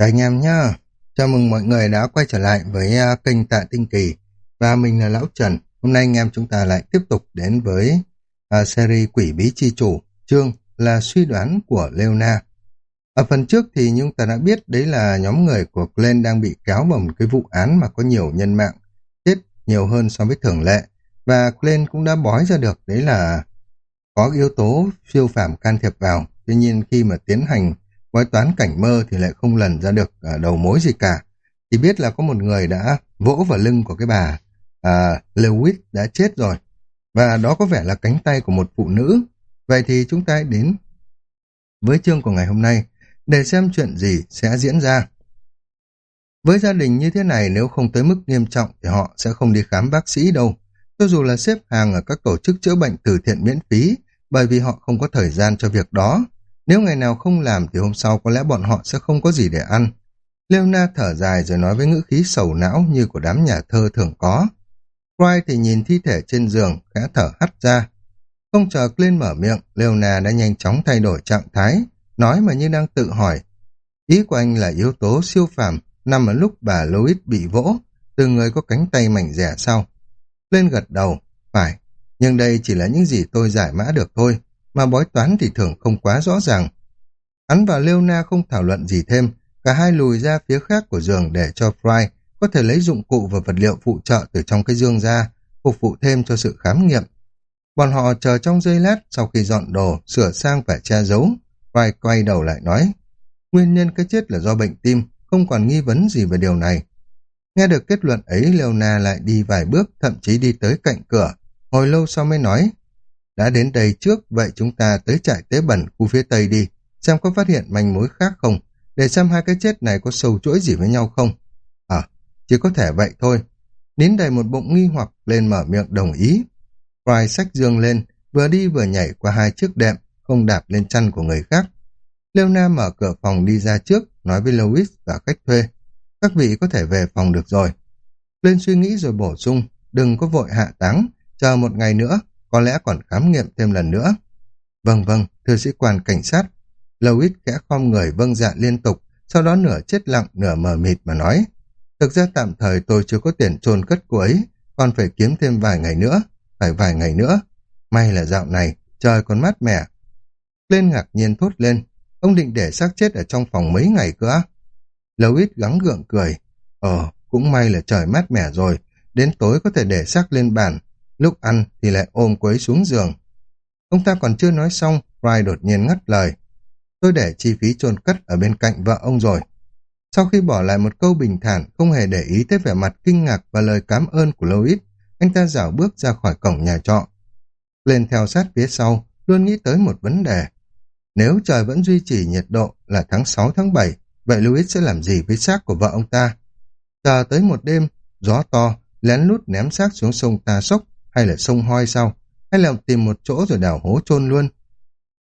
Chào anh em nhá. Chào mừng mọi người đã quay trở lại với uh, kênh Tạ Tinh Kỳ. Và mình là Lão Trần. Hôm nay anh em chúng ta lại tiếp tục đến với uh, series Quỷ Bí Chi Chủ. Chương là suy đoán của Leona. Ở phần trước thì chúng ta đã biết đấy là nhóm người của Glenn đang bị kéo vào một cái vụ án mà có nhiều nhân mạng chết nhiều hơn so với thường lệ. Và Glenn cũng đã bói ra được đấy là có yếu tố siêu phàm can thiệp vào. Tuy nhiên khi mà tiến hành bói toán cảnh mơ thì lại không lần ra được à, đầu mối gì cả. Chỉ biết là có một người đã vỗ vào lưng của cái bà à, Lewis đã chết rồi. Và đó có vẻ là cánh tay của một phụ nữ. Vậy thì chúng ta đến với chương của ngày hôm nay để xem chuyện gì sẽ diễn ra. Với gia đình như thế này nếu không tới mức nghiêm trọng thì họ sẽ không đi khám bác sĩ đâu. Cho dù là xếp hàng ở các tổ chức chữa bệnh từ thiện miễn phí bởi vì họ không có thời gian cho việc đó. Nếu ngày nào không làm thì hôm sau có lẽ bọn họ sẽ không có gì để ăn. Leona thở dài rồi nói với ngữ khí sầu não như của đám nhà thơ thường có. Cry thì nhìn thi thể trên giường, khẽ thở hắt ra. Không chờ lên mở miệng, Leona đã nhanh chóng thay đổi trạng thái, nói mà như đang tự hỏi. Ý của anh là yếu tố siêu phàm nằm ở lúc bà Louis bị vỗ, từ người có cánh tay mảnh rẻ sau. Lên gật đầu, phải, nhưng đây chỉ là những gì tôi giải mã được thôi mà bói toán thì thường không quá rõ ràng. Hắn và Leona không thảo luận gì thêm, cả hai lùi ra phía khác của giường để cho Fry có thể lấy dụng cụ và vật liệu phụ trợ từ trong cái dương ra, phục vụ thêm cho sự khám nghiệm. Bọn họ chờ trong giây lát sau khi dọn đồ, sửa sang và che giấu. Fry quay đầu lại nói, nguyên nhân cái chết là do bệnh tim, không còn nghi vấn gì về điều này. Nghe được kết luận ấy, Leona lại đi vài bước, thậm chí đi tới cạnh cửa. Hồi lâu sau mới nói, đã đến đây trước, vậy chúng ta tới trại tế bẩn khu phía Tây đi, xem có phát hiện manh mối khác không, để xem hai cái chết này có sâu chuỗi gì với nhau không. À, chỉ có thể vậy thôi. Nín đầy một bụng nghi hoặc lên mở miệng đồng ý. Fry sách dương lên, vừa đi vừa nhảy qua hai chiếc đệm, không đạp lên chăn của người khác. Leona mở cửa phòng đi ra trước, nói với Louis và khách thuê. Các vị có thể về phòng được rồi. Lên suy nghĩ rồi bổ sung, đừng có vội hạ táng, chờ một ngày nữa, có lẽ còn khám nghiệm thêm lần nữa. Vâng vâng, thưa sĩ quan cảnh sát. Louis kẽ khom người vâng dạ liên tục, sau đó nửa chết lặng nửa mờ mịt mà nói. Thực ra tạm thời tôi chưa có tiền chôn cất cô ấy, còn phải kiếm thêm vài ngày nữa, phải vài ngày nữa. May là dạo này, trời còn mát mẻ. Lên ngạc nhiên thốt lên, ông định để xác chết ở trong phòng mấy ngày cơ á? Louis gắng gượng cười. Ờ, cũng may là trời mát mẻ rồi, đến tối có thể để xác lên bàn, lúc ăn thì lại ôm cô ấy xuống giường. Ông ta còn chưa nói xong, Fry đột nhiên ngắt lời. Tôi để chi phí chôn cất ở bên cạnh vợ ông rồi. Sau khi bỏ lại một câu bình thản, không hề để ý tới vẻ mặt kinh ngạc và lời cảm ơn của Louis, anh ta dảo bước ra khỏi cổng nhà trọ. Lên theo sát phía sau, luôn nghĩ tới một vấn đề. Nếu trời vẫn duy trì nhiệt độ là tháng 6 tháng 7, vậy Louis sẽ làm gì với xác của vợ ông ta? Chờ tới một đêm, gió to, lén lút ném xác xuống sông Ta Sốc, hay là sông hoi sau, hay là tìm một chỗ rồi đào hố chôn luôn.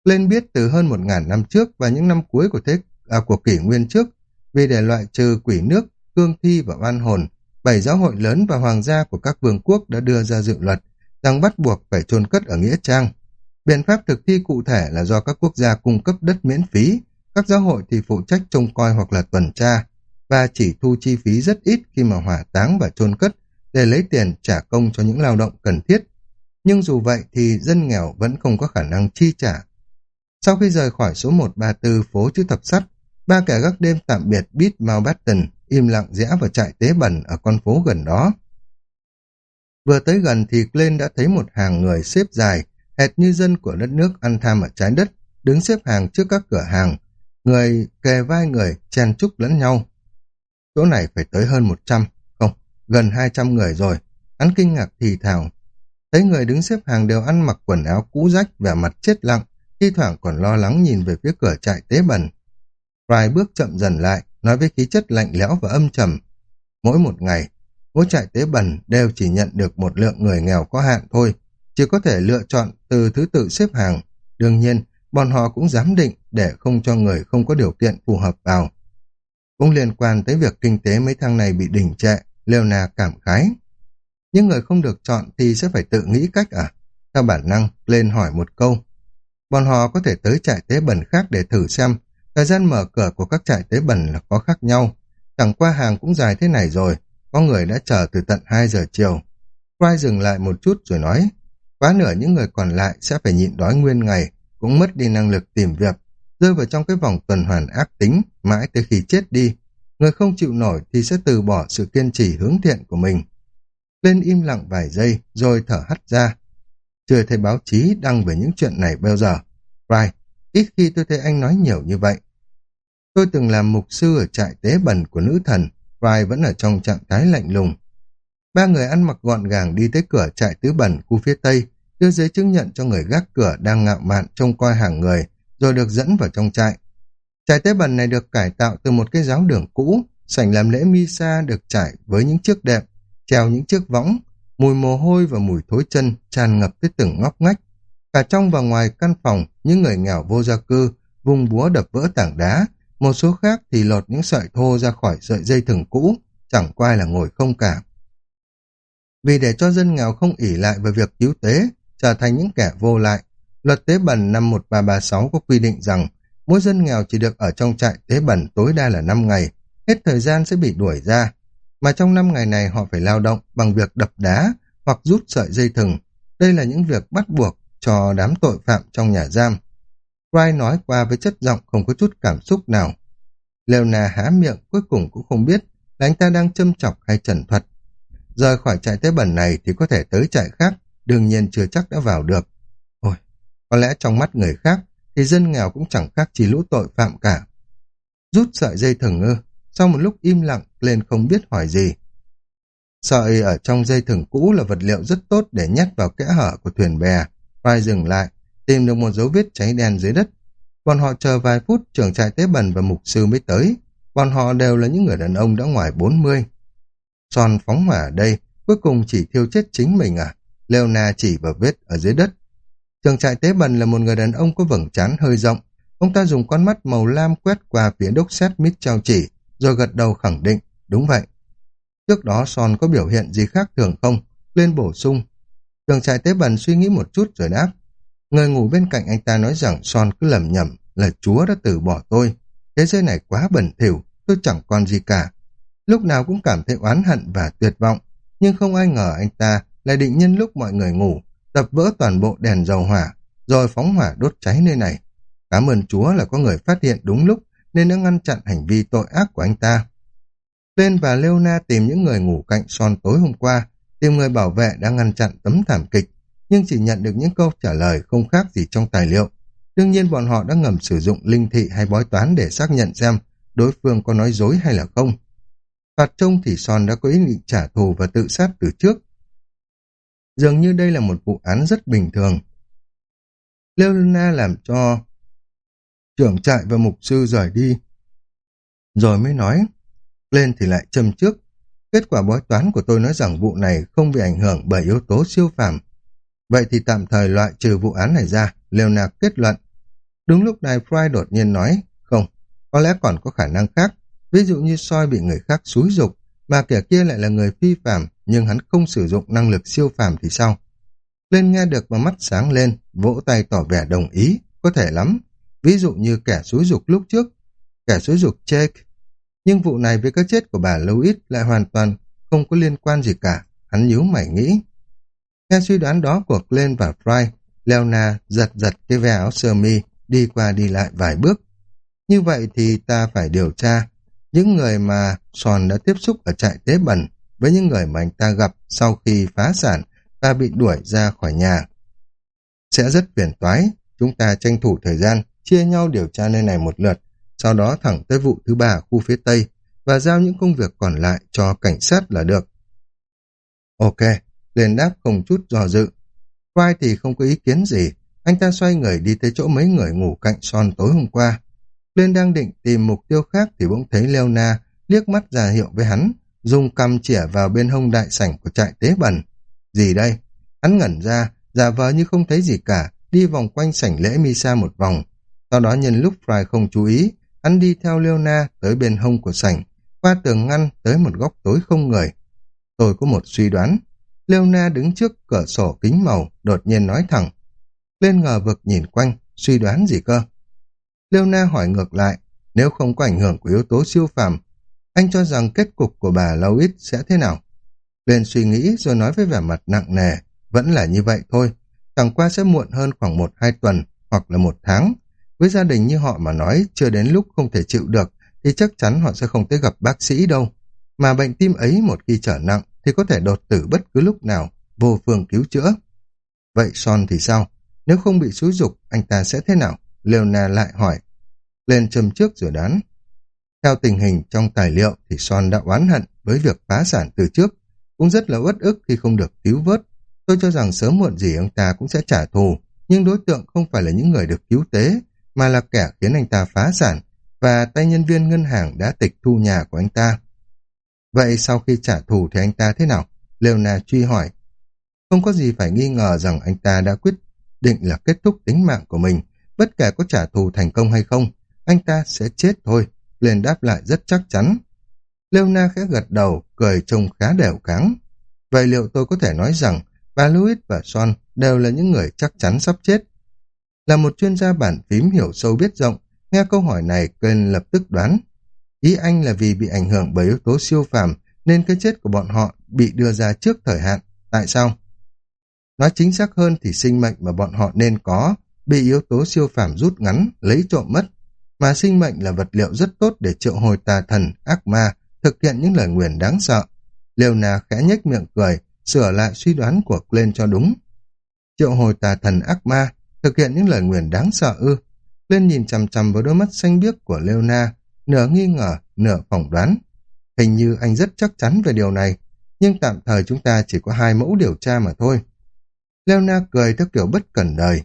Lên biết từ hơn một ngàn năm trước và những năm cuối của thế à, của kỷ nguyên trước, vì để loại trừ quỷ nước, cương thi và oan hồn, bảy giáo hội lớn và hoàng gia của các vương quốc đã đưa ra dự luật rằng bắt buộc phải chôn cất ở Nghĩa Trang. Biện pháp thực thi cụ thể là do các quốc gia cung cấp đất miễn phí, các giáo hội thì phụ trách trông coi hoặc là tuần tra, và chỉ thu chi phí rất ít khi mà hỏa táng và chôn cất để lấy tiền trả công cho những lao động cần thiết. Nhưng dù vậy thì dân nghèo vẫn không có khả năng chi trả. Sau khi rời khỏi số 134 phố chữ thập sắt, ba kẻ gác đêm tạm biệt Beat Mountbatten im lặng rẽ vào trại tế bẩn ở con phố gần đó. Vừa tới gần thì Glenn đã thấy một hàng người xếp dài, hệt như dân của đất nước ăn tham ở trái đất, đứng xếp hàng trước các cửa hàng. Người kề vai người, chen chúc lẫn nhau. Chỗ này phải tới hơn 100, gần 200 người rồi. Hắn kinh ngạc thì thào. Thấy người đứng xếp hàng đều ăn mặc quần áo cũ rách, vẻ mặt chết lặng, thi thoảng còn lo lắng nhìn về phía cửa trại tế bần. Vài bước chậm dần lại, nói với khí chất lạnh lẽo và âm trầm. Mỗi một ngày, mỗi trại tế bần đều chỉ nhận được một lượng người nghèo có hạn thôi, chỉ có thể lựa chọn từ thứ tự xếp hàng. Đương nhiên, bọn họ cũng giám định để không cho người không có điều kiện phù hợp vào. Cũng liên quan tới việc kinh tế mấy thang này bị đình trệ, Leona cảm khái. Những người không được chọn thì sẽ phải tự nghĩ cách à? Theo bản năng, lên hỏi một câu. Bọn họ có thể tới trại tế bẩn khác để thử xem Thời gian mở cửa của các trại tế bẩn là có khác nhau. Chẳng qua hàng cũng dài thế này rồi, có người đã chờ từ tận 2 giờ chiều. Fry dừng lại một chút rồi nói, quá nửa những người còn lại sẽ phải nhịn đói nguyên ngày, cũng mất đi năng lực tìm việc, rơi vào trong cái vòng tuần hoàn ác tính, mãi tới khi chết đi. Người không chịu nổi thì sẽ từ bỏ sự kiên trì hướng thiện của mình. Lên im lặng vài giây, rồi thở hắt ra. Chưa thấy báo chí đăng về những chuyện này bao giờ. Fry, ít khi tôi thấy anh nói nhiều như vậy. Tôi từng làm mục sư ở trại tế bẩn của nữ thần, Fry vẫn ở trong trạng thái lạnh lùng. Ba người ăn mặc gọn gàng đi tới cửa trại tứ bẩn khu phía Tây, đưa giấy chứng nhận cho người gác cửa đang ngạo mạn trông coi hàng người, rồi được dẫn vào trong trại. Trại tế bần này được cải tạo từ một cái giáo đường cũ, sảnh làm lễ misa được trải với những chiếc đệm, treo những chiếc võng, mùi mồ hôi và mùi thối chân tràn ngập tới từng ngóc ngách. Cả trong và ngoài căn phòng, những người nghèo vô gia cư, vùng búa đập vỡ tảng đá, một số khác thì lột những sợi thô ra khỏi sợi dây thừng cũ, chẳng qua là ngồi không cả. Vì để cho dân nghèo không ỉ lại về việc cứu tế, trở thành những kẻ vô lại, luật tế bần năm 1336 có quy định rằng mỗi dân nghèo chỉ được ở trong trại tế bẩn tối đa là 5 ngày, hết thời gian sẽ bị đuổi ra. Mà trong 5 ngày này họ phải lao động bằng việc đập đá hoặc rút sợi dây thừng. Đây là những việc bắt buộc cho đám tội phạm trong nhà giam. Fry nói qua với chất giọng không có chút cảm xúc nào. Leona há miệng cuối cùng cũng không biết là anh ta đang châm chọc hay trần thuật. Rời khỏi trại tế bẩn này thì có thể tới trại khác, đương nhiên chưa chắc đã vào được. Ôi, có lẽ trong mắt người khác thì dân nghèo cũng chẳng khác chỉ lũ tội phạm cả. Rút sợi dây thừng ư, sau một lúc im lặng lên không biết hỏi gì. Sợi ở trong dây thừng cũ là vật liệu rất tốt để nhét vào kẽ hở của thuyền bè. Vai dừng lại, tìm được một dấu vết cháy đen dưới đất. Bọn họ chờ vài phút trưởng trại tế bần và mục sư mới tới. Bọn họ đều là những người đàn ông đã ngoài 40. Son phóng hỏa ở đây, cuối cùng chỉ thiêu chết chính mình à? Leona chỉ vào vết ở dưới đất. Trường trại tế bần là một người đàn ông có vầng trán hơi rộng. Ông ta dùng con mắt màu lam quét qua phía đốc xét mít trao chỉ, rồi gật đầu khẳng định, đúng vậy. Trước đó Son có biểu hiện gì khác thường không? Lên bổ sung. Trường trại tế bần suy nghĩ một chút rồi đáp. Người ngủ bên cạnh anh ta nói rằng Son cứ lầm nhầm là Chúa đã từ bỏ tôi. Thế giới này quá bẩn thỉu, tôi chẳng còn gì cả. Lúc nào cũng cảm thấy oán hận và tuyệt vọng, nhưng không ai ngờ anh ta lại định nhân lúc mọi người ngủ, đập vỡ toàn bộ đèn dầu hỏa, rồi phóng hỏa đốt cháy nơi này. Cảm ơn Chúa là có người phát hiện đúng lúc nên đã ngăn chặn hành vi tội ác của anh ta. Lên và Leona tìm những người ngủ cạnh Son tối hôm qua, tìm người bảo vệ đã ngăn chặn tấm thảm kịch, nhưng chỉ nhận được những câu trả lời không khác gì trong tài liệu. Đương nhiên bọn họ đã ngầm sử dụng linh thị hay bói toán để xác nhận xem đối phương có nói dối hay là không. Phạt trông thì Son đã có ý định trả thù và tự sát từ trước. Dường như đây là một vụ án rất bình thường. Leona làm cho trưởng trại và mục sư rời đi. Rồi mới nói, lên thì lại châm trước. Kết quả bói toán của tôi nói rằng vụ này không bị ảnh hưởng bởi yếu tố siêu phàm. Vậy thì tạm thời loại trừ vụ án này ra, Leona kết luận. Đúng lúc này Fry đột nhiên nói, không, có lẽ còn có khả năng khác. Ví dụ như soi bị người khác xúi dục, mà kẻ kia lại là người phi phàm nhưng hắn không sử dụng năng lực siêu phàm thì sao? Lên nghe được mà mắt sáng lên, vỗ tay tỏ vẻ đồng ý, có thể lắm. Ví dụ như kẻ xúi dục lúc trước, kẻ xúi dục Jake. Nhưng vụ này với cái chết của bà Louis lại hoàn toàn không có liên quan gì cả, hắn nhíu mày nghĩ. Nghe suy đoán đó của Glenn và Fry, Leona giật giật cái ve áo sơ mi, đi qua đi lại vài bước. Như vậy thì ta phải điều tra những người mà Sòn đã tiếp xúc ở trại tế bẩn với những người mà anh ta gặp sau khi phá sản và bị đuổi ra khỏi nhà. Sẽ rất phiền toái, chúng ta tranh thủ thời gian, chia nhau điều tra nơi này một lượt, sau đó thẳng tới vụ thứ ba khu phía Tây và giao những công việc còn lại cho cảnh sát là được. Ok, liền đáp không chút do dự. Quai thì không có ý kiến gì, anh ta xoay người đi tới chỗ mấy người ngủ cạnh son tối hôm qua. Lên đang định tìm mục tiêu khác thì bỗng thấy Leona liếc mắt ra hiệu với hắn, dùng cầm chỉa vào bên hông đại sảnh của trại tế bẩn. Gì đây? Hắn ngẩn ra, giả vờ như không thấy gì cả, đi vòng quanh sảnh lễ Misa một vòng. Sau đó nhân lúc Fry không chú ý, hắn đi theo Leona tới bên hông của sảnh, qua tường ngăn tới một góc tối không người. Tôi có một suy đoán. Leona đứng trước cửa sổ kính màu, đột nhiên nói thẳng. Lên ngờ vực nhìn quanh, suy đoán gì cơ? Leona hỏi ngược lại, nếu không có ảnh hưởng của yếu tố siêu phàm, anh cho rằng kết cục của bà Louis sẽ thế nào? Lên suy nghĩ rồi nói với vẻ mặt nặng nề, vẫn là như vậy thôi, chẳng qua sẽ muộn hơn khoảng một hai tuần hoặc là một tháng. Với gia đình như họ mà nói chưa đến lúc không thể chịu được thì chắc chắn họ sẽ không tới gặp bác sĩ đâu. Mà bệnh tim ấy một khi trở nặng thì có thể đột tử bất cứ lúc nào, vô phương cứu chữa. Vậy Son thì sao? Nếu không bị xúi dục, anh ta sẽ thế nào? Leona lại hỏi. Lên châm trước rồi đoán. Theo tình hình trong tài liệu thì Son đã oán hận với việc phá sản từ trước, cũng rất là uất ức khi không được cứu vớt. Tôi cho rằng sớm muộn gì ông ta cũng sẽ trả thù, nhưng đối tượng không phải là những người được cứu tế, mà là kẻ khiến anh ta phá sản, và tay nhân viên ngân hàng đã tịch thu nhà của anh ta. Vậy sau khi trả thù thì anh ta thế nào? Leona truy hỏi. Không có gì phải nghi ngờ rằng anh ta đã quyết định là kết thúc tính mạng của mình. Bất kể có trả thù thành công hay không, anh ta sẽ chết thôi. Lên đáp lại rất chắc chắn. Leona khẽ gật đầu, cười trông khá đều kháng. Vậy liệu tôi có thể nói rằng bà Louis và Son đều là những người chắc chắn sắp chết? Là một chuyên gia bản phím hiểu sâu biết rộng, nghe câu hỏi này Ken lập tức đoán. Ý anh là vì bị ảnh hưởng bởi yếu tố siêu phàm nên cái chết của bọn họ bị đưa ra trước thời hạn. Tại sao? Nói chính xác hơn thì sinh mệnh mà bọn họ nên có bị yếu tố siêu phàm rút ngắn, lấy trộm mất. Mà sinh mệnh là vật liệu rất tốt để triệu hồi tà thần, ác ma, thực hiện những lời nguyền đáng sợ. Liêu nà khẽ nhếch miệng cười, sửa lại suy đoán của Glenn cho đúng. Triệu hồi tà thần ác ma, thực hiện những lời nguyền đáng sợ ư. Glenn nhìn chằm chằm vào đôi mắt xanh biếc của Leona, nửa nghi ngờ, nửa phỏng đoán. Hình như anh rất chắc chắn về điều này, nhưng tạm thời chúng ta chỉ có hai mẫu điều tra mà thôi. Leona cười theo kiểu bất cẩn đời.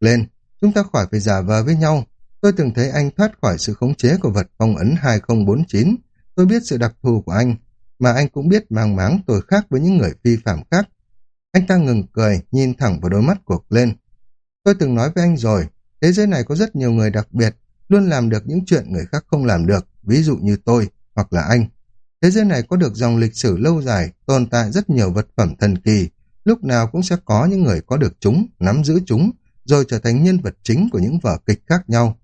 Lên, chúng ta khỏi phải giả vờ với nhau. Tôi từng thấy anh thoát khỏi sự khống chế của vật phong ấn 2049. Tôi biết sự đặc thù của anh, mà anh cũng biết mang máng tôi khác với những người phi phạm khác. Anh ta ngừng cười, nhìn thẳng vào đôi mắt của lên. Tôi từng nói với anh rồi, thế giới này có rất nhiều người đặc biệt, luôn làm được những chuyện người khác không làm được, ví dụ như tôi, hoặc là anh. Thế giới này có được dòng lịch sử lâu dài, tồn tại rất nhiều vật phẩm thần kỳ, lúc nào cũng sẽ có những người có được chúng, nắm giữ chúng, rồi trở thành nhân vật chính của những vở kịch khác nhau.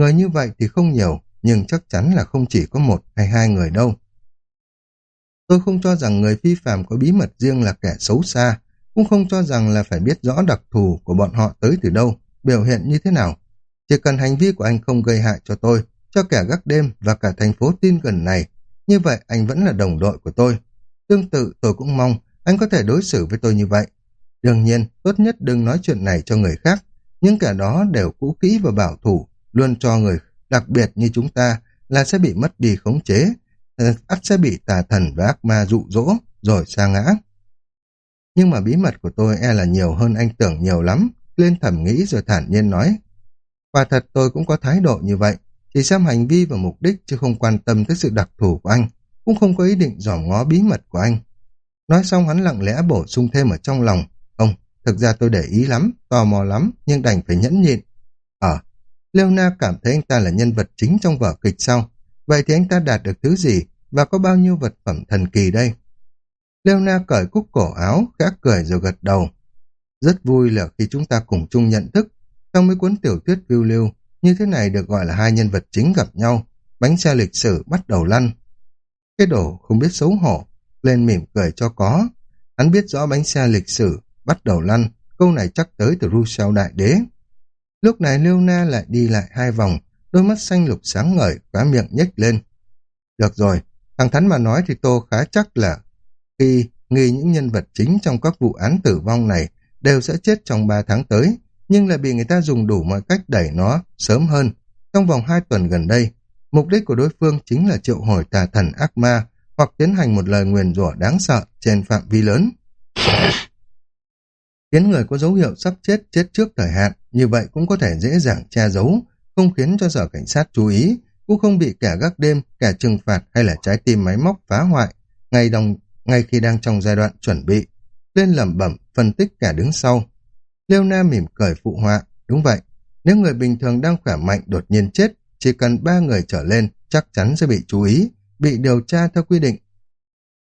Người như vậy thì không nhiều, nhưng chắc chắn là không chỉ có một hay hai người đâu. Tôi không cho rằng người phi phạm có bí mật riêng là kẻ xấu xa, cũng không cho rằng là phải biết rõ đặc thù của bọn họ tới từ đâu, biểu hiện như thế nào. Chỉ cần hành vi của anh không gây hại cho tôi, cho kẻ gác đêm và cả thành phố tin gần này, như vậy anh vẫn là đồng đội của tôi. Tương tự tôi cũng mong anh có thể đối xử với tôi như vậy. Đương nhiên, tốt nhất đừng nói chuyện này cho người khác. Những kẻ đó đều cũ kỹ và bảo thủ, luôn cho người đặc biệt như chúng ta là sẽ bị mất đi khống chế, ờ, ắt sẽ bị tà thần và ác ma dụ dỗ, rồi sa ngã. Nhưng mà bí mật của tôi e là nhiều hơn anh tưởng nhiều lắm, lên thẩm nghĩ rồi thản nhiên nói. Quả thật tôi cũng có thái độ như vậy, chỉ xem hành vi và mục đích chứ không quan tâm tới sự đặc thù của anh, cũng không có ý định dòm ngó bí mật của anh. Nói xong hắn lặng lẽ bổ sung thêm ở trong lòng. Không, thực ra tôi để ý lắm, tò mò lắm, nhưng đành phải nhẫn nhịn. Ờ, Leona cảm thấy anh ta là nhân vật chính trong vở kịch sau. Vậy thì anh ta đạt được thứ gì và có bao nhiêu vật phẩm thần kỳ đây? Leona cởi cúc cổ áo, khẽ cười rồi gật đầu. Rất vui là khi chúng ta cùng chung nhận thức. Trong mấy cuốn tiểu thuyết viêu lưu, như thế này được gọi là hai nhân vật chính gặp nhau. Bánh xe lịch sử bắt đầu lăn. Cái đồ không biết xấu hổ, lên mỉm cười cho có. Hắn biết rõ bánh xe lịch sử, bắt đầu lăn, câu này chắc tới từ Rousseau đại đế. Lúc này Leona lại đi lại hai vòng, đôi mắt xanh lục sáng ngời, khóa miệng nhếch lên. Được rồi, thằng Thắn mà nói thì Tô khá chắc là khi nghi những nhân vật chính trong các vụ án tử vong này đều sẽ chết trong ba tháng tới, nhưng lại bị người ta dùng đủ mọi cách đẩy nó sớm hơn. Trong vòng hai tuần gần đây, mục đích của đối phương chính là triệu hồi tà thần ác ma hoặc tiến hành một lời nguyền rủa đáng sợ trên phạm vi lớn. Khiến người có dấu hiệu sắp chết chết trước thời hạn, như vậy cũng có thể dễ dàng che giấu, không khiến cho sở cảnh sát chú ý, cũng không bị kẻ gác đêm, kẻ trừng phạt hay là trái tim máy móc phá hoại, ngay, đồng, ngay khi đang trong giai đoạn chuẩn bị. Lên lẩm bẩm, phân tích kẻ đứng sau. Liêu Nam mỉm cười phụ họa, đúng vậy, nếu người bình thường đang khỏe mạnh đột nhiên chết, chỉ cần ba người trở lên chắc chắn sẽ bị chú ý, bị điều tra theo quy định.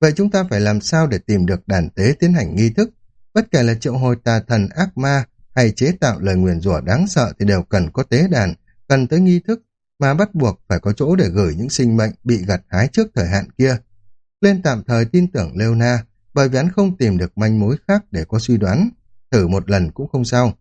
Vậy chúng ta phải làm sao để tìm được đàn tế tiến hành nghi thức? Bất kể là triệu hồi tà thần ác ma hay chế tạo lời nguyền rủa đáng sợ thì đều cần có tế đàn, cần tới nghi thức, mà bắt buộc phải có chỗ để gửi những sinh mệnh bị gặt hái trước thời hạn kia. Lên tạm thời tin tưởng Leona, bởi vì hắn không tìm được manh mối khác để có suy đoán. Thử một lần cũng không sao.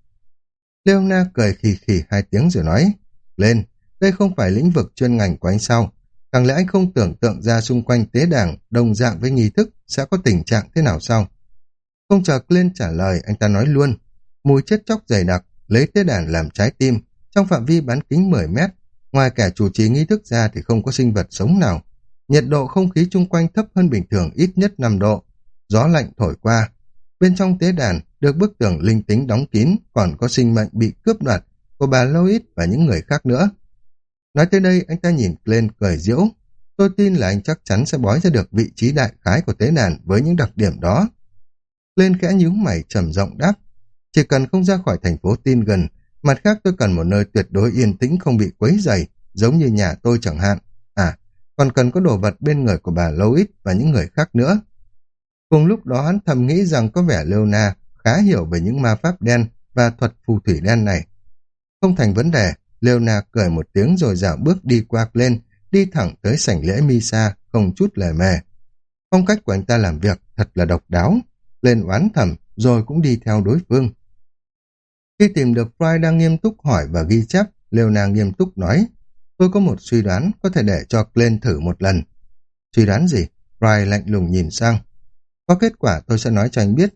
Leona cười khì khì hai tiếng rồi nói, lên, đây không phải lĩnh vực chuyên ngành của anh sao? Chẳng lẽ anh không tưởng tượng ra xung quanh tế đàn đồng dạng với nghi thức sẽ có tình trạng thế nào sao? Không chờ Glenn trả lời, anh ta nói luôn, mùi chết chóc dày đặc, lấy tế đàn làm trái tim, trong phạm vi bán kính 10 mét, ngoài kẻ chủ trì nghi thức ra thì không có sinh vật sống nào. Nhiệt độ không khí chung quanh thấp hơn bình thường ít nhất 5 độ, gió lạnh thổi qua. Bên trong tế đàn được bức tường linh tính đóng kín, còn có sinh mệnh bị cướp đoạt của bà Lois và những người khác nữa. Nói tới đây, anh ta nhìn lên cười diễu. Tôi tin là anh chắc chắn sẽ bói ra được vị trí đại khái của tế đàn với những đặc điểm đó. Lên khẽ nhíu mày trầm giọng đáp. Chỉ cần không ra khỏi thành phố tin gần, mặt khác tôi cần một nơi tuyệt đối yên tĩnh không bị quấy dày, giống như nhà tôi chẳng hạn. À, còn cần có đồ vật bên người của bà Lois và những người khác nữa. Cùng lúc đó hắn thầm nghĩ rằng có vẻ Leona khá hiểu về những ma pháp đen và thuật phù thủy đen này. Không thành vấn đề, Leona cười một tiếng rồi dạo bước đi qua lên, đi thẳng tới sảnh lễ Misa, không chút lề mề. Phong cách của anh ta làm việc thật là độc đáo, lên oán thầm rồi cũng đi theo đối phương. Khi tìm được Fry đang nghiêm túc hỏi và ghi chép, Leona nghiêm túc nói, tôi có một suy đoán có thể để cho Glenn thử một lần. Suy đoán gì? Fry lạnh lùng nhìn sang. Có kết quả tôi sẽ nói cho anh biết,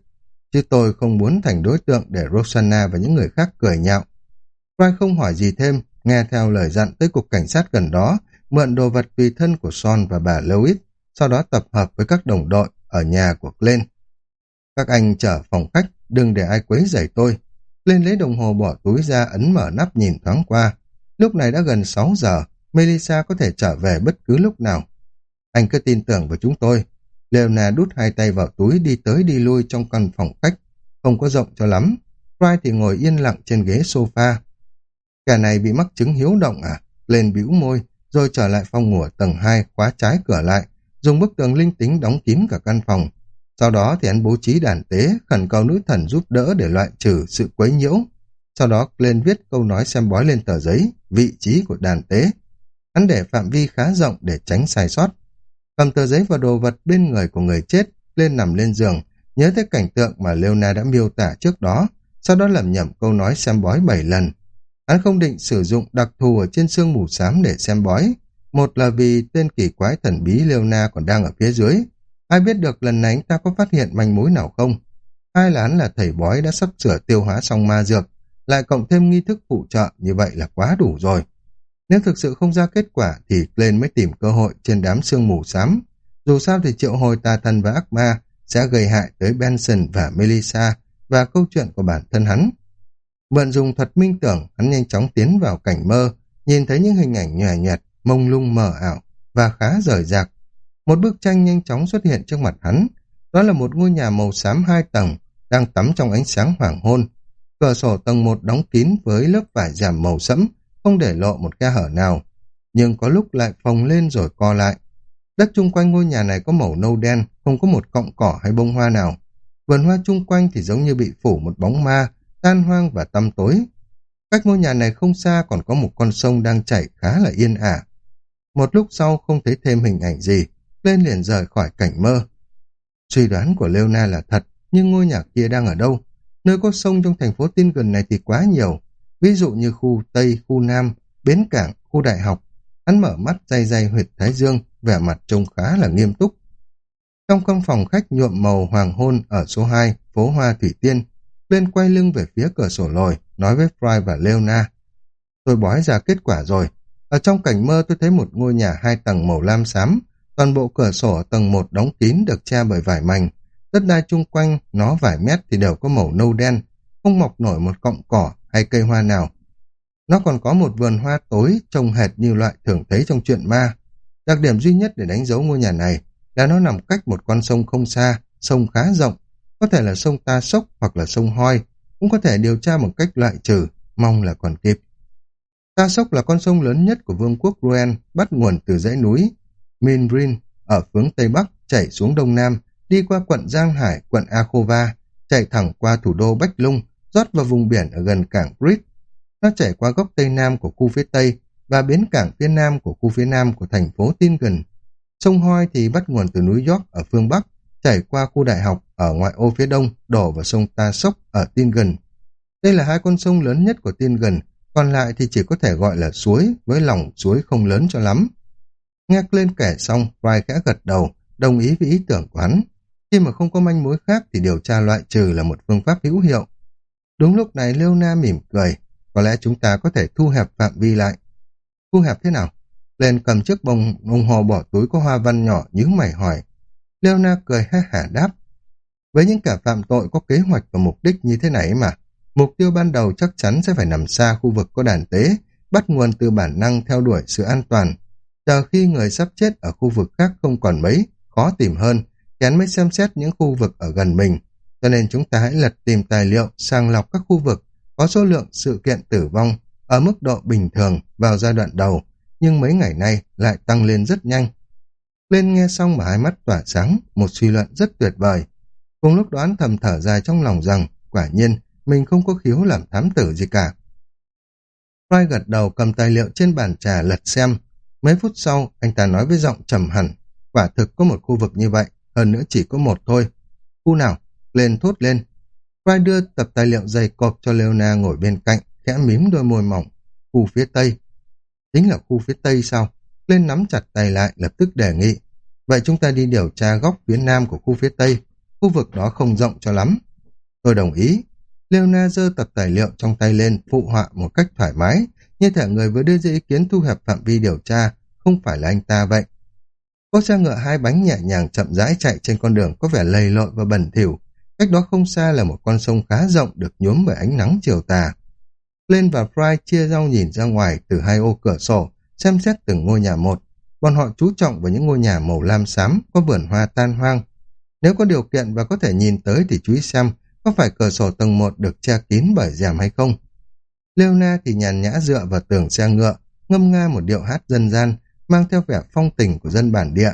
chứ tôi không muốn thành đối tượng để Rosanna và những người khác cười nhạo. Fry không hỏi gì thêm, nghe theo lời dặn tới cục cảnh sát gần đó, mượn đồ vật tùy thân của Son và bà Lewis, sau đó tập hợp với các đồng đội ở nhà của Glenn. Các anh chở phòng khách, đừng để ai quấy rầy tôi. Lên lấy đồng hồ bỏ túi ra ấn mở nắp nhìn thoáng qua. Lúc này đã gần 6 giờ, Melissa có thể trở về bất cứ lúc nào. Anh cứ tin tưởng vào chúng tôi. Leona đút hai tay vào túi đi tới đi lui trong căn phòng khách. Không có rộng cho lắm. Fry thì ngồi yên lặng trên ghế sofa. cả này bị mắc chứng hiếu động à? Lên bĩu môi, rồi trở lại phòng ngủ tầng 2, khóa trái cửa lại, dùng bức tường linh tính đóng kín cả căn phòng. Sau đó thì anh bố trí đàn tế, khẩn cầu nữ thần giúp đỡ để loại trừ sự quấy nhiễu. Sau đó lên viết câu nói xem bói lên tờ giấy, vị trí của đàn tế. Hắn để phạm vi khá rộng để tránh sai sót. Cầm tờ giấy và đồ vật bên người của người chết, lên nằm lên giường, nhớ tới cảnh tượng mà Leona đã miêu tả trước đó, sau đó lẩm nhẩm câu nói xem bói bảy lần. Hắn không định sử dụng đặc thù ở trên xương mù xám để xem bói. Một là vì tên kỳ quái thần bí Leona còn đang ở phía dưới, Ai biết được lần này anh ta có phát hiện manh mối nào không? Hai là hắn là thầy bói đã sắp sửa tiêu hóa xong ma dược, lại cộng thêm nghi thức phụ trợ như vậy là quá đủ rồi. Nếu thực sự không ra kết quả thì lên mới tìm cơ hội trên đám sương mù xám. Dù sao thì triệu hồi tà thần và ác ma sẽ gây hại tới Benson và Melissa và câu chuyện của bản thân hắn. Mượn dùng thuật minh tưởng, hắn nhanh chóng tiến vào cảnh mơ, nhìn thấy những hình ảnh nhòe nhạt, mông lung mờ ảo và khá rời rạc một bức tranh nhanh chóng xuất hiện trước mặt hắn. Đó là một ngôi nhà màu xám hai tầng, đang tắm trong ánh sáng hoàng hôn. Cửa sổ tầng một đóng kín với lớp vải giảm màu sẫm, không để lộ một khe hở nào. Nhưng có lúc lại phồng lên rồi co lại. Đất chung quanh ngôi nhà này có màu nâu đen, không có một cọng cỏ hay bông hoa nào. Vườn hoa chung quanh thì giống như bị phủ một bóng ma, tan hoang và tăm tối. Cách ngôi nhà này không xa còn có một con sông đang chảy khá là yên ả. Một lúc sau không thấy thêm hình ảnh gì, lên liền rời khỏi cảnh mơ. Suy đoán của Leona là thật, nhưng ngôi nhà kia đang ở đâu? Nơi có sông trong thành phố tin gần này thì quá nhiều, ví dụ như khu Tây, khu Nam, Bến Cảng, khu Đại học. Hắn mở mắt day day huyệt Thái Dương, vẻ mặt trông khá là nghiêm túc. Trong căn phòng khách nhuộm màu hoàng hôn ở số 2, phố Hoa Thủy Tiên, lên quay lưng về phía cửa sổ lồi, nói với Fry và Leona. Tôi bói ra kết quả rồi. Ở trong cảnh mơ tôi thấy một ngôi nhà hai tầng màu lam xám, Toàn bộ cửa sổ ở tầng 1 đóng kín được che bởi vải mảnh. Đất đai chung quanh nó vài mét thì đều có màu nâu đen, không mọc nổi một cọng cỏ hay cây hoa nào. Nó còn có một vườn hoa tối trông hệt như loại thường thấy trong chuyện ma. Đặc điểm duy nhất để đánh dấu ngôi nhà này là nó nằm cách một con sông không xa, sông khá rộng, có thể là sông Ta Sốc hoặc là sông Hoi, cũng có thể điều tra một cách loại trừ, mong là còn kịp. Ta Sốc là con sông lớn nhất của vương quốc Ruen, bắt nguồn từ dãy núi Minbrin ở hướng Tây Bắc chảy xuống Đông Nam, đi qua quận Giang Hải, quận Akhova, chạy thẳng qua thủ đô Bách Lung, rót vào vùng biển ở gần cảng Brit. Nó chảy qua góc Tây Nam của khu phía Tây, và bến cảng phía nam của khu phía nam của thành phố Tingen. Sông Hoi thì bắt nguồn từ núi York ở phương Bắc, chảy qua khu đại học ở ngoại ô phía đông, đổ vào sông Ta Sốc ở Tingen. Đây là hai con sông lớn nhất của Tingen, còn lại thì chỉ có thể gọi là suối, với lòng suối không lớn cho lắm. Nghe lên kể xong, vai khẽ gật đầu, đồng ý với ý tưởng của hắn. Khi mà không có manh mối khác thì điều tra loại trừ là một phương pháp hữu hiệu. Đúng lúc này Leona mỉm cười, có lẽ chúng ta có thể thu hẹp phạm vi lại. Thu hẹp thế nào? Lên cầm chiếc bông đồng hồ bỏ túi có hoa văn nhỏ nhíu mày hỏi. Leona cười ha hả đáp. Với những kẻ phạm tội có kế hoạch và mục đích như thế này mà, mục tiêu ban đầu chắc chắn sẽ phải nằm xa khu vực có đàn tế, bắt nguồn từ bản năng theo đuổi sự an toàn. Chờ khi người sắp chết ở khu vực khác không còn mấy, khó tìm hơn, kén mới xem xét những khu vực ở gần mình. Cho nên chúng ta hãy lật tìm tài liệu, sàng lọc các khu vực có số lượng sự kiện tử vong ở mức độ bình thường vào giai đoạn đầu, nhưng mấy ngày nay lại tăng lên rất nhanh. Lên nghe xong mà hai mắt tỏa sáng, một suy luận rất tuyệt vời. Cùng lúc đoán thầm thở dài trong lòng rằng, quả nhiên, mình không có khiếu làm thám tử gì cả. Roy gật đầu cầm tài liệu trên bàn trà lật xem. Mấy phút sau, anh ta nói với giọng trầm hẳn, quả thực có một khu vực như vậy, hơn nữa chỉ có một thôi. Khu nào? Lên thốt lên. Roy đưa tập tài liệu dày cộp cho Leona ngồi bên cạnh, khẽ mím đôi môi mỏng. Khu phía Tây. Chính là khu phía Tây sao? Lên nắm chặt tay lại, lập tức đề nghị. Vậy chúng ta đi điều tra góc phía Nam của khu phía Tây. Khu vực đó không rộng cho lắm. Tôi đồng ý. Leona giơ tập tài liệu trong tay lên, phụ họa một cách thoải mái, như thể người vừa đưa ra ý kiến thu hẹp phạm vi điều tra, không phải là anh ta vậy. Có xe ngựa hai bánh nhẹ nhàng chậm rãi chạy trên con đường có vẻ lầy lội và bẩn thỉu. Cách đó không xa là một con sông khá rộng được nhuốm bởi ánh nắng chiều tà. Lên và Fry chia rau nhìn ra ngoài từ hai ô cửa sổ, xem xét từng ngôi nhà một. Bọn họ chú trọng vào những ngôi nhà màu lam xám, có vườn hoa tan hoang. Nếu có điều kiện và có thể nhìn tới thì chú ý xem có phải cửa sổ tầng 1 được che kín bởi rèm hay không. Leona thì nhàn nhã dựa vào tường xe ngựa, ngâm nga một điệu hát dân gian, mang theo vẻ phong tình của dân bản địa.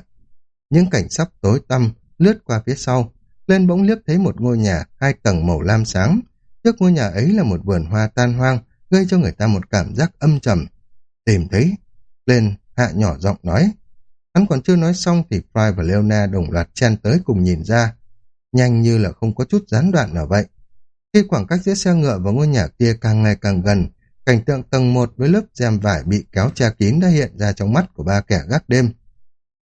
Những cảnh sắp tối tăm lướt qua phía sau, lên bỗng liếc thấy một ngôi nhà hai tầng màu lam sáng. Trước ngôi nhà ấy là một vườn hoa tan hoang, gây cho người ta một cảm giác âm trầm. Tìm thấy, lên hạ nhỏ giọng nói. Hắn còn chưa nói xong thì Fry và Leona đồng loạt chen tới cùng nhìn ra. Nhanh như là không có chút gián đoạn nào vậy. Khi khoảng cách giữa xe ngựa và ngôi nhà kia càng ngày càng gần, cảnh tượng tầng một với lớp rèm vải bị kéo che kín đã hiện ra trong mắt của ba kẻ gác đêm.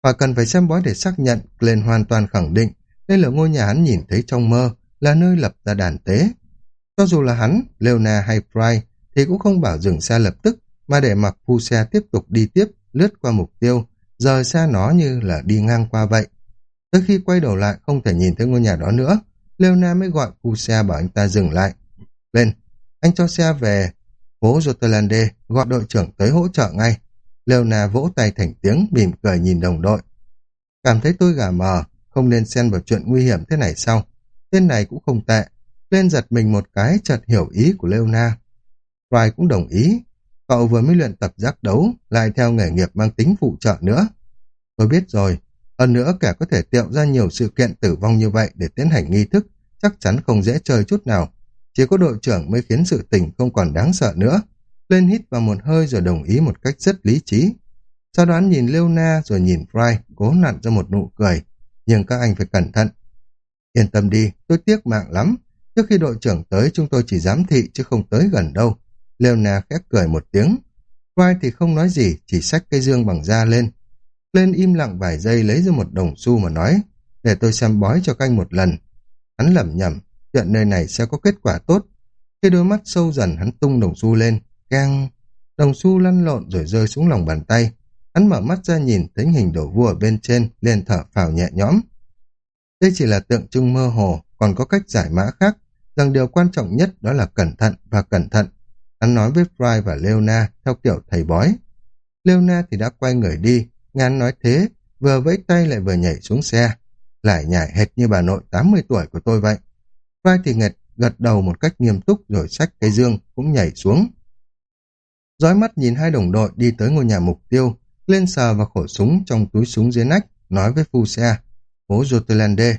Và cần phải xem bói để xác nhận, Glenn hoàn toàn khẳng định đây là ngôi nhà hắn nhìn thấy trong mơ, là nơi lập ra đàn tế. Cho dù là hắn, Leona hay Fry, thì cũng không bảo dừng xe lập tức, mà để mặc phu xe tiếp tục đi tiếp, lướt qua mục tiêu, rời xa nó như là đi ngang qua vậy. Tới khi quay đầu lại không thể nhìn thấy ngôi nhà đó nữa, Leona mới gọi cu xe bảo anh ta dừng lại. Lên, anh cho xe về phố Jotalande, gọi đội trưởng tới hỗ trợ ngay. Leona vỗ tay thành tiếng, mỉm cười nhìn đồng đội. Cảm thấy tôi gà mờ, không nên xen vào chuyện nguy hiểm thế này sao? Tên này cũng không tệ. Lên giật mình một cái, chợt hiểu ý của Leona. Fry cũng đồng ý. Cậu vừa mới luyện tập giác đấu, lại theo nghề nghiệp mang tính phụ trợ nữa. Tôi biết rồi, hơn nữa kẻ có thể tiệu ra nhiều sự kiện tử vong như vậy để tiến hành nghi thức, chắc chắn không dễ chơi chút nào. Chỉ có đội trưởng mới khiến sự tình không còn đáng sợ nữa. Lên hít vào một hơi rồi đồng ý một cách rất lý trí. Sau đó nhìn Leona rồi nhìn Fry, cố nặn ra một nụ cười. Nhưng các anh phải cẩn thận. Yên tâm đi, tôi tiếc mạng lắm. Trước khi đội trưởng tới chúng tôi chỉ giám thị chứ không tới gần đâu. Leona khép cười một tiếng. Fry thì không nói gì, chỉ xách cây dương bằng da lên. Lên im lặng vài giây lấy ra một đồng xu mà nói, để tôi xem bói cho canh một lần. Hắn lẩm nhẩm, chuyện nơi này sẽ có kết quả tốt. Khi đôi mắt sâu dần hắn tung đồng xu lên, keng, đồng xu lăn lộn rồi rơi xuống lòng bàn tay. Hắn mở mắt ra nhìn thấy hình đổ vua ở bên trên, liền thở phào nhẹ nhõm. Đây chỉ là tượng trưng mơ hồ, còn có cách giải mã khác, rằng điều quan trọng nhất đó là cẩn thận và cẩn thận. Hắn nói với Fry và Leona theo kiểu thầy bói. Leona thì đã quay người đi, ngán nói thế, vừa vẫy tay lại vừa nhảy xuống xe. Lại nhảy hệt như bà nội 80 tuổi của tôi vậy. vai thì nghẹt gật đầu một cách nghiêm túc rồi xách cây dương cũng nhảy xuống. Dõi mắt nhìn hai đồng đội đi tới ngôi nhà mục tiêu, lên sờ vào khẩu súng trong túi súng dưới nách, nói với phu xe, phố Jotelande.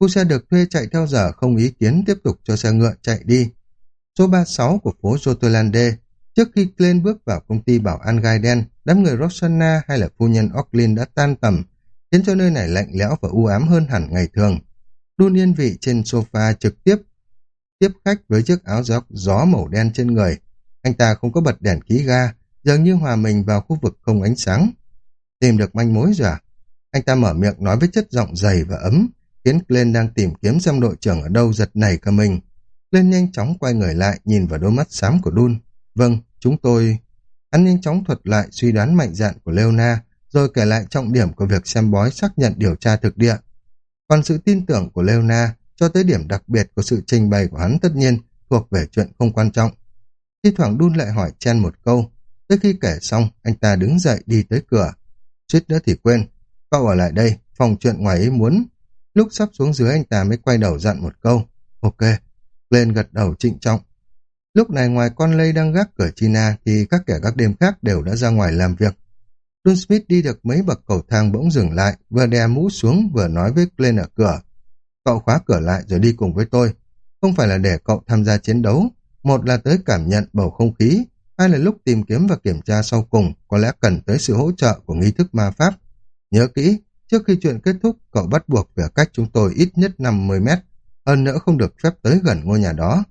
Phu xe được thuê chạy theo giờ không ý kiến tiếp tục cho xe ngựa chạy đi. Số 36 của phố Jotelande Trước khi lên bước vào công ty bảo an gai đen, đám người Rosanna hay là phu nhân Ocklin đã tan tầm, khiến cho nơi này lạnh lẽo và u ám hơn hẳn ngày thường. Đun yên vị trên sofa trực tiếp tiếp khách với chiếc áo gió, gió màu đen trên người. Anh ta không có bật đèn khí ga, dường như hòa mình vào khu vực không ánh sáng. Tìm được manh mối rồi à? Anh ta mở miệng nói với chất giọng dày và ấm, khiến Glenn đang tìm kiếm xem đội trưởng ở đâu giật nảy cả mình. Glenn nhanh chóng quay người lại, nhìn vào đôi mắt xám của Đun. Vâng, chúng tôi... Hắn nhanh chóng thuật lại suy đoán mạnh dạn của Leona, rồi kể lại trọng điểm của việc xem bói xác nhận điều tra thực địa. Còn sự tin tưởng của Leona cho tới điểm đặc biệt của sự trình bày của hắn tất nhiên thuộc về chuyện không quan trọng. Thi thoảng đun lại hỏi Chen một câu, tới khi kể xong, anh ta đứng dậy đi tới cửa. Suýt nữa thì quên, cậu ở lại đây, phòng chuyện ngoài ý muốn. Lúc sắp xuống dưới anh ta mới quay đầu dặn một câu. Ok, lên gật đầu trịnh trọng. Lúc này ngoài con lây đang gác cửa China thì các kẻ gác đêm khác đều đã ra ngoài làm việc. Don Smith đi được mấy bậc cầu thang bỗng dừng lại, vừa đè mũ xuống vừa nói với Glenn ở cửa. Cậu khóa cửa lại rồi đi cùng với tôi. Không phải là để cậu tham gia chiến đấu, một là tới cảm nhận bầu không khí, hai là lúc tìm kiếm và kiểm tra sau cùng có lẽ cần tới sự hỗ trợ của nghi thức ma pháp. Nhớ kỹ, trước khi chuyện kết thúc, cậu bắt buộc phải cách chúng tôi ít nhất 50 mét, hơn nữa không được phép tới gần ngôi nhà đó.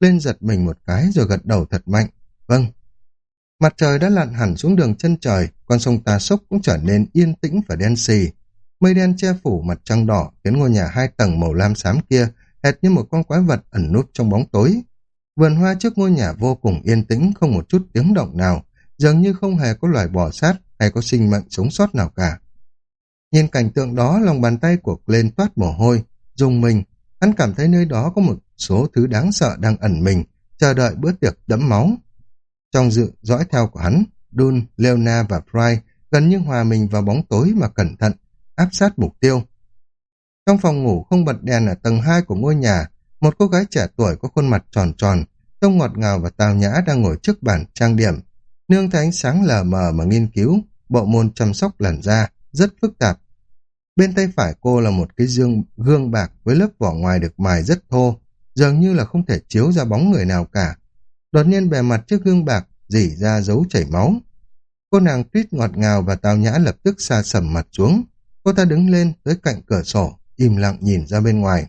Lên giật mình một cái rồi gật đầu thật mạnh. Vâng. Mặt trời đã lặn hẳn xuống đường chân trời, con sông Tà Sốc cũng trở nên yên tĩnh và đen xì. Mây đen che phủ mặt trăng đỏ khiến ngôi nhà hai tầng màu lam xám kia hệt như một con quái vật ẩn núp trong bóng tối. Vườn hoa trước ngôi nhà vô cùng yên tĩnh, không một chút tiếng động nào, dường như không hề có loài bò sát hay có sinh mệnh sống sót nào cả. Nhìn cảnh tượng đó, lòng bàn tay của Glenn toát mồ hôi, dùng mình, hắn cảm thấy nơi đó có một số thứ đáng sợ đang ẩn mình, chờ đợi bữa tiệc đẫm máu. Trong dự dõi theo của hắn, Dun, Leona và Fry gần như hòa mình vào bóng tối mà cẩn thận, áp sát mục tiêu. Trong phòng ngủ không bật đèn ở tầng 2 của ngôi nhà, một cô gái trẻ tuổi có khuôn mặt tròn tròn, trông ngọt ngào và tào nhã đang ngồi trước bàn trang điểm. Nương thấy ánh sáng lờ mờ mà nghiên cứu, bộ môn chăm sóc làn da, rất phức tạp. Bên tay phải cô là một cái dương gương bạc với lớp vỏ ngoài được mài rất thô, dường như là không thể chiếu ra bóng người nào cả. Đột nhiên bề mặt chiếc gương bạc dỉ ra dấu chảy máu. Cô nàng tuyết ngọt ngào và tào nhã lập tức xa sầm mặt xuống. Cô ta đứng lên tới cạnh cửa sổ, im lặng nhìn ra bên ngoài.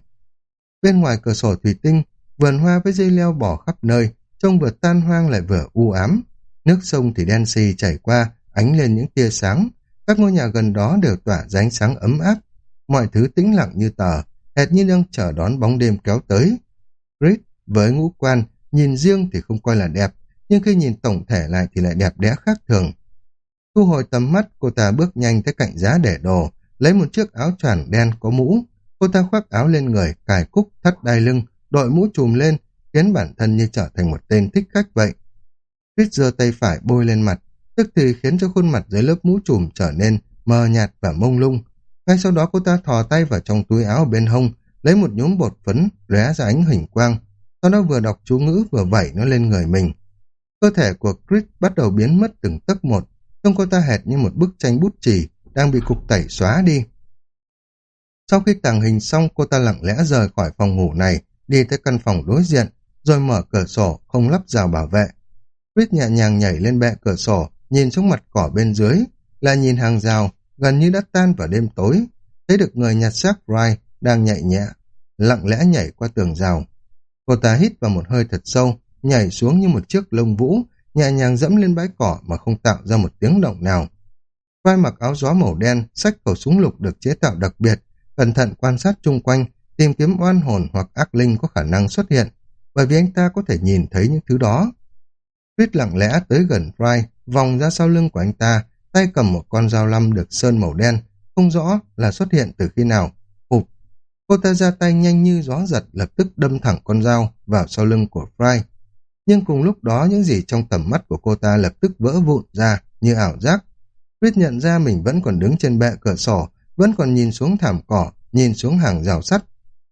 Bên ngoài cửa sổ thủy tinh, vườn hoa với dây leo bỏ khắp nơi, trông vừa tan hoang lại vừa u ám. Nước sông thì đen xì chảy qua, ánh lên những tia sáng. Các ngôi nhà gần đó đều tỏa ra ánh sáng ấm áp. Mọi thứ tĩnh lặng như tờ, hệt như đang chờ đón bóng đêm kéo tới. Chris với ngũ quan, nhìn riêng thì không coi là đẹp, nhưng khi nhìn tổng thể lại thì lại đẹp đẽ khác thường. Thu hồi tầm mắt, cô ta bước nhanh tới cạnh giá để đồ, lấy một chiếc áo choàng đen có mũ. Cô ta khoác áo lên người, cài cúc, thắt đai lưng, đội mũ trùm lên, khiến bản thân như trở thành một tên thích khách vậy. Chris giơ tay phải bôi lên mặt, tức thì khiến cho khuôn mặt dưới lớp mũ trùm trở nên mờ nhạt và mông lung. Ngay sau đó cô ta thò tay vào trong túi áo bên hông, lấy một nhúm bột phấn lóe ra ánh hình quang. Sau đó vừa đọc chú ngữ vừa vẩy nó lên người mình. Cơ thể của Chris bắt đầu biến mất từng tấc một, trông cô ta hệt như một bức tranh bút chì đang bị cục tẩy xóa đi. Sau khi tàng hình xong, cô ta lặng lẽ rời khỏi phòng ngủ này, đi tới căn phòng đối diện, rồi mở cửa sổ, không lắp rào bảo vệ. Chris nhẹ nhàng nhảy lên bệ cửa sổ, nhìn xuống mặt cỏ bên dưới, là nhìn hàng rào, gần như đã tan vào đêm tối, thấy được người nhặt xác Wright đang nhảy nhẹ, lặng lẽ nhảy qua tường rào. Cô ta hít vào một hơi thật sâu, nhảy xuống như một chiếc lông vũ, nhẹ nhàng dẫm lên bãi cỏ mà không tạo ra một tiếng động nào. Vai mặc áo gió màu đen, sách khẩu súng lục được chế tạo đặc biệt, cẩn thận quan sát chung quanh, tìm kiếm oan hồn hoặc ác linh có khả năng xuất hiện, bởi vì anh ta có thể nhìn thấy những thứ đó. Tuyết lặng lẽ tới gần Fry, vòng ra sau lưng của anh ta, tay cầm một con dao lăm được sơn màu đen, không rõ là xuất hiện từ khi nào. Cô ta ra tay nhanh như gió giật lập tức đâm thẳng con dao vào sau lưng của Fry. Nhưng cùng lúc đó những gì trong tầm mắt của cô ta lập tức vỡ vụn ra như ảo giác. quyết nhận ra mình vẫn còn đứng trên bệ cửa sổ, vẫn còn nhìn xuống thảm cỏ, nhìn xuống hàng rào sắt.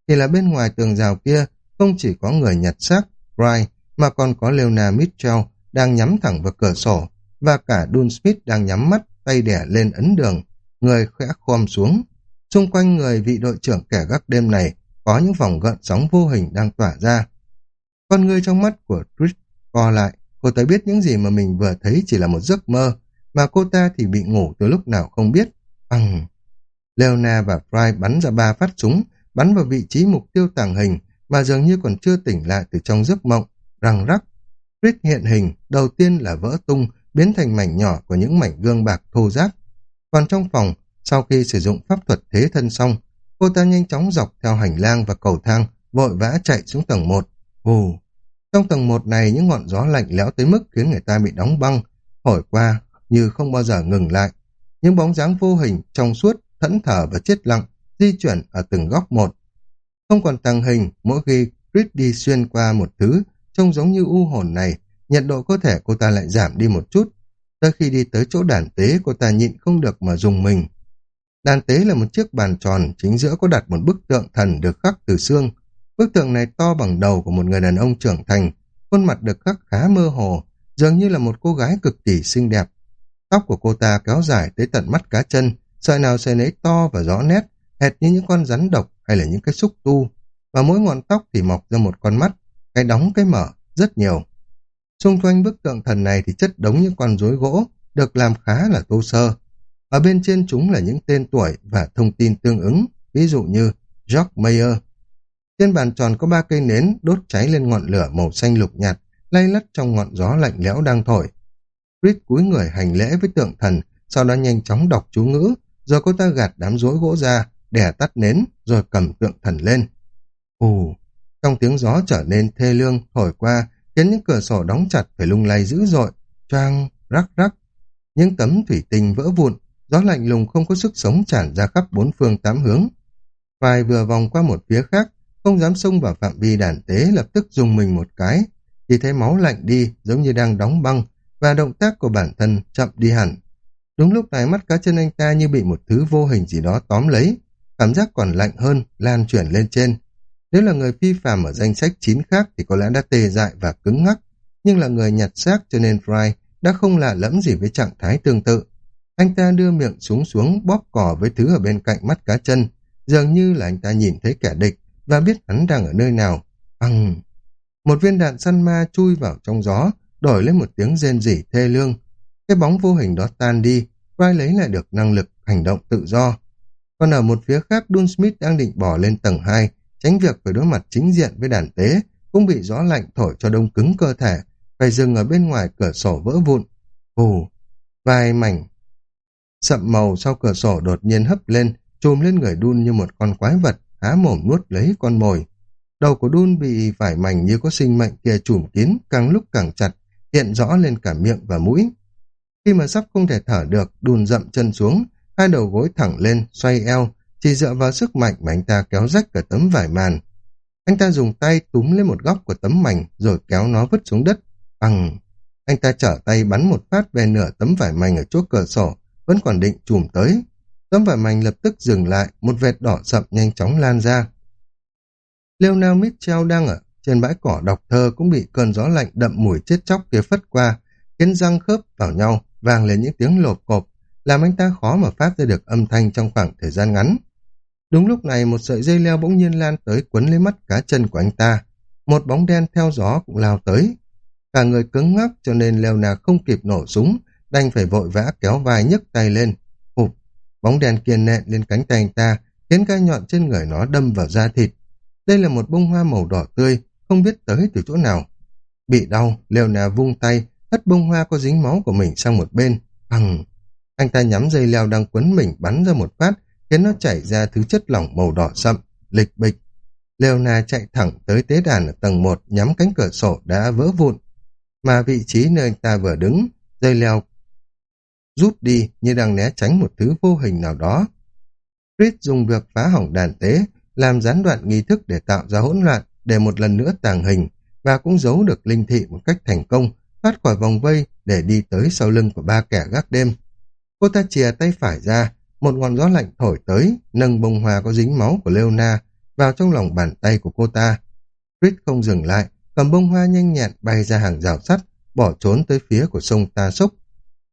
Thì là bên ngoài tường rào kia không chỉ có người nhặt xác, Fry, mà còn có Leona Mitchell đang nhắm thẳng vào cửa sổ, và cả Dun Smith đang nhắm mắt, tay đẻ lên ấn đường, người khẽ khom xuống. Xung quanh người vị đội trưởng kẻ gác đêm này có những vòng gợn sóng vô hình đang tỏa ra. Con người trong mắt của Trish co lại, cô ta biết những gì mà mình vừa thấy chỉ là một giấc mơ, mà cô ta thì bị ngủ từ lúc nào không biết. Bằng... Leona và Fry bắn ra ba phát súng, bắn vào vị trí mục tiêu tàng hình, mà dường như còn chưa tỉnh lại từ trong giấc mộng, răng rắc. Trish hiện hình, đầu tiên là vỡ tung, biến thành mảnh nhỏ của những mảnh gương bạc thô ráp. Còn trong phòng, sau khi sử dụng pháp thuật thế thân xong, cô ta nhanh chóng dọc theo hành lang và cầu thang, vội vã chạy xuống tầng 1. Ồ! Trong tầng 1 này, những ngọn gió lạnh lẽo tới mức khiến người ta bị đóng băng, thổi qua như không bao giờ ngừng lại. Những bóng dáng vô hình, trong suốt, thẫn thờ và chết lặng, di chuyển ở từng góc một. Không còn tàng hình, mỗi khi Chris đi xuyên qua một thứ, trông giống như u hồn này, nhiệt độ cơ thể cô ta lại giảm đi một chút. Tới khi đi tới chỗ đàn tế, cô ta nhịn không được mà dùng mình. Đàn tế là một chiếc bàn tròn, chính giữa có đặt một bức tượng thần được khắc từ xương. Bức tượng này to bằng đầu của một người đàn ông trưởng thành, khuôn mặt được khắc khá mơ hồ, dường như là một cô gái cực kỳ xinh đẹp. Tóc của cô ta kéo dài tới tận mắt cá chân, sợi nào sợi nấy to và rõ nét, hệt như những con rắn độc hay là những cái xúc tu, và mỗi ngọn tóc thì mọc ra một con mắt, cái đóng cái mở, rất nhiều. Xung quanh bức tượng thần này thì chất đống những con rối gỗ, được làm khá là tô sơ. Ở bên trên chúng là những tên tuổi và thông tin tương ứng, ví dụ như George Mayer. Trên bàn tròn có ba cây nến đốt cháy lên ngọn lửa màu xanh lục nhạt, lay lắt trong ngọn gió lạnh lẽo đang thổi. Chris cúi người hành lễ với tượng thần, sau đó nhanh chóng đọc chú ngữ, rồi cô ta gạt đám rối gỗ ra, đè tắt nến, rồi cầm tượng thần lên. Ồ, trong tiếng gió trở nên thê lương, thổi qua, khiến những cửa sổ đóng chặt phải lung lay dữ dội, choang, rắc rắc. Những tấm thủy tinh vỡ vụn, gió lạnh lùng không có sức sống tràn ra khắp bốn phương tám hướng. Vài vừa vòng qua một phía khác, không dám xông vào phạm vi đàn tế lập tức dùng mình một cái, chỉ thấy máu lạnh đi giống như đang đóng băng, và động tác của bản thân chậm đi hẳn. Đúng lúc này mắt cá chân anh ta như bị một thứ vô hình gì đó tóm lấy, cảm giác còn lạnh hơn, lan chuyển lên trên. Nếu là người phi phàm ở danh sách chín khác thì có lẽ đã tê dại và cứng ngắc, nhưng là người nhặt xác cho nên Fry đã không lạ lẫm gì với trạng thái tương tự. Anh ta đưa miệng xuống xuống bóp cỏ với thứ ở bên cạnh mắt cá chân, dường như là anh ta nhìn thấy kẻ địch và biết hắn đang ở nơi nào. Bằng... Một viên đạn săn ma chui vào trong gió, đổi lên một tiếng rên rỉ thê lương. Cái bóng vô hình đó tan đi, vai lấy lại được năng lực hành động tự do. Còn ở một phía khác, Dun Smith đang định bỏ lên tầng 2, tránh việc phải đối mặt chính diện với đàn tế, cũng bị gió lạnh thổi cho đông cứng cơ thể, phải dừng ở bên ngoài cửa sổ vỡ vụn. Hù, vài mảnh sậm màu sau cửa sổ đột nhiên hấp lên, trùm lên người đun như một con quái vật, há mồm nuốt lấy con mồi. Đầu của đun bị vải mảnh như có sinh mệnh kia trùm kín, càng lúc càng chặt, hiện rõ lên cả miệng và mũi. Khi mà sắp không thể thở được, đun dậm chân xuống, hai đầu gối thẳng lên, xoay eo, chỉ dựa vào sức mạnh mà anh ta kéo rách cả tấm vải màn. Anh ta dùng tay túm lên một góc của tấm mảnh rồi kéo nó vứt xuống đất. Bằng... Anh ta trở tay bắn một phát về nửa tấm vải mảnh ở chỗ cửa sổ, vẫn còn định chùm tới. Tấm vải mảnh lập tức dừng lại, một vệt đỏ sậm nhanh chóng lan ra. Leonel Mitchell đang ở trên bãi cỏ đọc thơ cũng bị cơn gió lạnh đậm mùi chết chóc kia phất qua, khiến răng khớp vào nhau, vang lên những tiếng lột cộp, làm anh ta khó mà phát ra được âm thanh trong khoảng thời gian ngắn. Đúng lúc này một sợi dây leo bỗng nhiên lan tới quấn lấy mắt cá chân của anh ta. Một bóng đen theo gió cũng lao tới. Cả người cứng ngắc cho nên leo không kịp nổ súng, đành phải vội vã kéo vai nhấc tay lên. Hụp, bóng đèn kia nện lên cánh tay anh ta, khiến gai nhọn trên người nó đâm vào da thịt. Đây là một bông hoa màu đỏ tươi, không biết tới từ chỗ nào. Bị đau, leo nà vung tay, hất bông hoa có dính máu của mình sang một bên. Bằng! Anh ta nhắm dây leo đang quấn mình bắn ra một phát, khiến nó chảy ra thứ chất lỏng màu đỏ sậm, lịch bịch. Leona chạy thẳng tới tế đàn ở tầng 1 nhắm cánh cửa sổ đã vỡ vụn. Mà vị trí nơi anh ta vừa đứng, dây leo rút đi như đang né tránh một thứ vô hình nào đó. Chris dùng việc phá hỏng đàn tế, làm gián đoạn nghi thức để tạo ra hỗn loạn, để một lần nữa tàng hình, và cũng giấu được linh thị một cách thành công, thoát khỏi vòng vây để đi tới sau lưng của ba kẻ gác đêm. Cô ta chìa tay phải ra, một ngọn gió lạnh thổi tới, nâng bông hoa có dính máu của Leona vào trong lòng bàn tay của cô ta. Chris không dừng lại, cầm bông hoa nhanh nhẹn bay ra hàng rào sắt, bỏ trốn tới phía của sông Ta Sốc.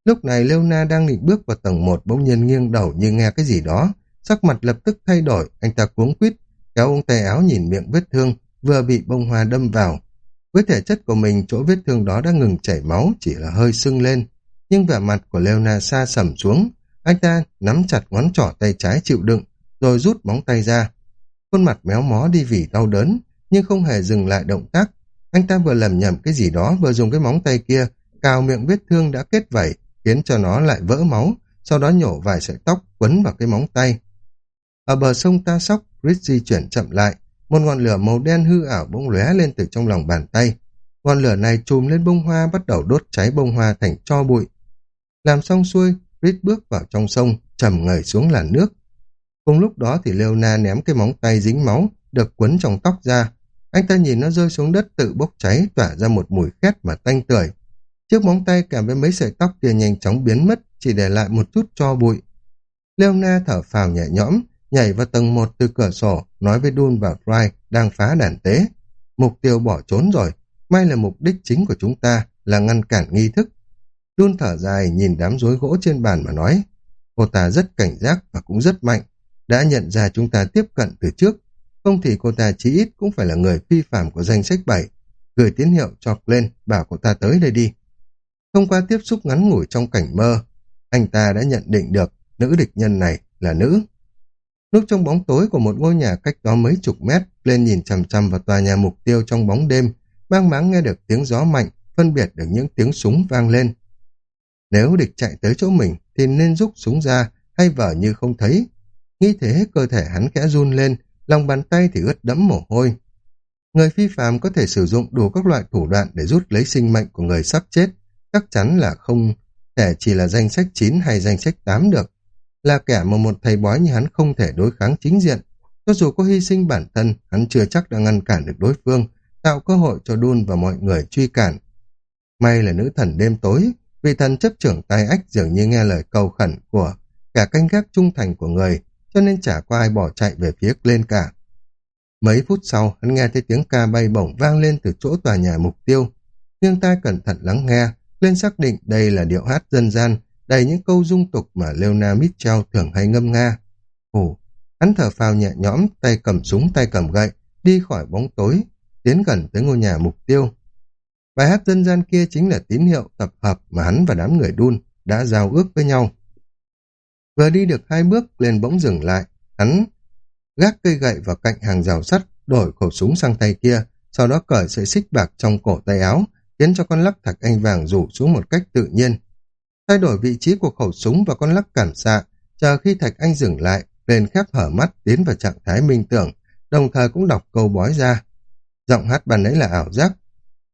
Lúc này Leona đang định bước vào tầng 1 bỗng nhiên nghiêng đầu như nghe cái gì đó, sắc mặt lập tức thay đổi, anh ta cuống quýt, kéo ông tay áo nhìn miệng vết thương, vừa bị bông hoa đâm vào. Với thể chất của mình, chỗ vết thương đó đã ngừng chảy máu, chỉ là hơi sưng lên. Nhưng vẻ mặt của Leona xa sầm xuống, anh ta nắm chặt ngón trỏ tay trái chịu đựng, rồi rút móng tay ra. Khuôn mặt méo mó đi vì đau đớn, nhưng không hề dừng lại động tác. Anh ta vừa lầm nhầm cái gì đó, vừa dùng cái móng tay kia, cào miệng vết thương đã kết vẩy, khiến cho nó lại vỡ máu, sau đó nhổ vài sợi tóc quấn vào cái móng tay. Ở bờ sông Ta Sóc, Chris di chuyển chậm lại, một ngọn lửa màu đen hư ảo bỗng lóe lên từ trong lòng bàn tay. Ngọn lửa này chùm lên bông hoa bắt đầu đốt cháy bông hoa thành cho bụi. Làm xong xuôi, Chris bước vào trong sông, trầm ngời xuống làn nước. Cùng lúc đó thì Leona ném cái móng tay dính máu, được quấn trong tóc ra. Anh ta nhìn nó rơi xuống đất tự bốc cháy, tỏa ra một mùi khét mà tanh tưởi. Chiếc móng tay kèm với mấy sợi tóc kia nhanh chóng biến mất, chỉ để lại một chút cho bụi. Leona thở phào nhẹ nhõm, nhảy vào tầng một từ cửa sổ, nói với Dun và Fry đang phá đàn tế. Mục tiêu bỏ trốn rồi, may là mục đích chính của chúng ta là ngăn cản nghi thức. Dun thở dài nhìn đám rối gỗ trên bàn mà nói, cô ta rất cảnh giác và cũng rất mạnh, đã nhận ra chúng ta tiếp cận từ trước, không thì cô ta chí ít cũng phải là người phi phạm của danh sách 7, gửi tín hiệu cho Glenn bảo cô ta tới đây đi. Thông qua tiếp xúc ngắn ngủi trong cảnh mơ, anh ta đã nhận định được nữ địch nhân này là nữ. Lúc trong bóng tối của một ngôi nhà cách đó mấy chục mét, lên nhìn chằm chằm vào tòa nhà mục tiêu trong bóng đêm, mang máng nghe được tiếng gió mạnh, phân biệt được những tiếng súng vang lên. Nếu địch chạy tới chỗ mình thì nên rút súng ra hay vờ như không thấy. Nghĩ thế cơ thể hắn khẽ run lên, lòng bàn tay thì ướt đẫm mồ hôi. Người phi phàm có thể sử dụng đủ các loại thủ đoạn để rút lấy sinh mệnh của người sắp chết, chắc chắn là không thể chỉ là danh sách 9 hay danh sách 8 được. Là kẻ mà một thầy bói như hắn không thể đối kháng chính diện. Cho dù có hy sinh bản thân, hắn chưa chắc đã ngăn cản được đối phương, tạo cơ hội cho Đun và mọi người truy cản. May là nữ thần đêm tối, vị thần chấp trưởng tai ách dường như nghe lời cầu khẩn của cả canh gác trung thành của người, cho nên chả có ai bỏ chạy về phía lên cả. Mấy phút sau, hắn nghe thấy tiếng ca bay bổng vang lên từ chỗ tòa nhà mục tiêu. Nhưng tai cẩn thận lắng nghe, lên xác định đây là điệu hát dân gian, đầy những câu dung tục mà Leona Mitchell thường hay ngâm nga. Ồ, hắn thở phào nhẹ nhõm, tay cầm súng tay cầm gậy, đi khỏi bóng tối, tiến gần tới ngôi nhà mục tiêu. Bài hát dân gian kia chính là tín hiệu tập hợp mà hắn và đám người đun đã giao ước với nhau. Vừa đi được hai bước, lên bỗng dừng lại, hắn gác cây gậy vào cạnh hàng rào sắt, đổi khẩu súng sang tay kia, sau đó cởi sợi xích bạc trong cổ tay áo, khiến cho con lắc thạch anh vàng rủ xuống một cách tự nhiên. Thay đổi vị trí của khẩu súng và con lắc cản xạ, chờ khi thạch anh dừng lại, lên khép hở mắt tiến vào trạng thái minh tưởng, đồng thời cũng đọc câu bói ra. Giọng hát bàn ấy là ảo giác.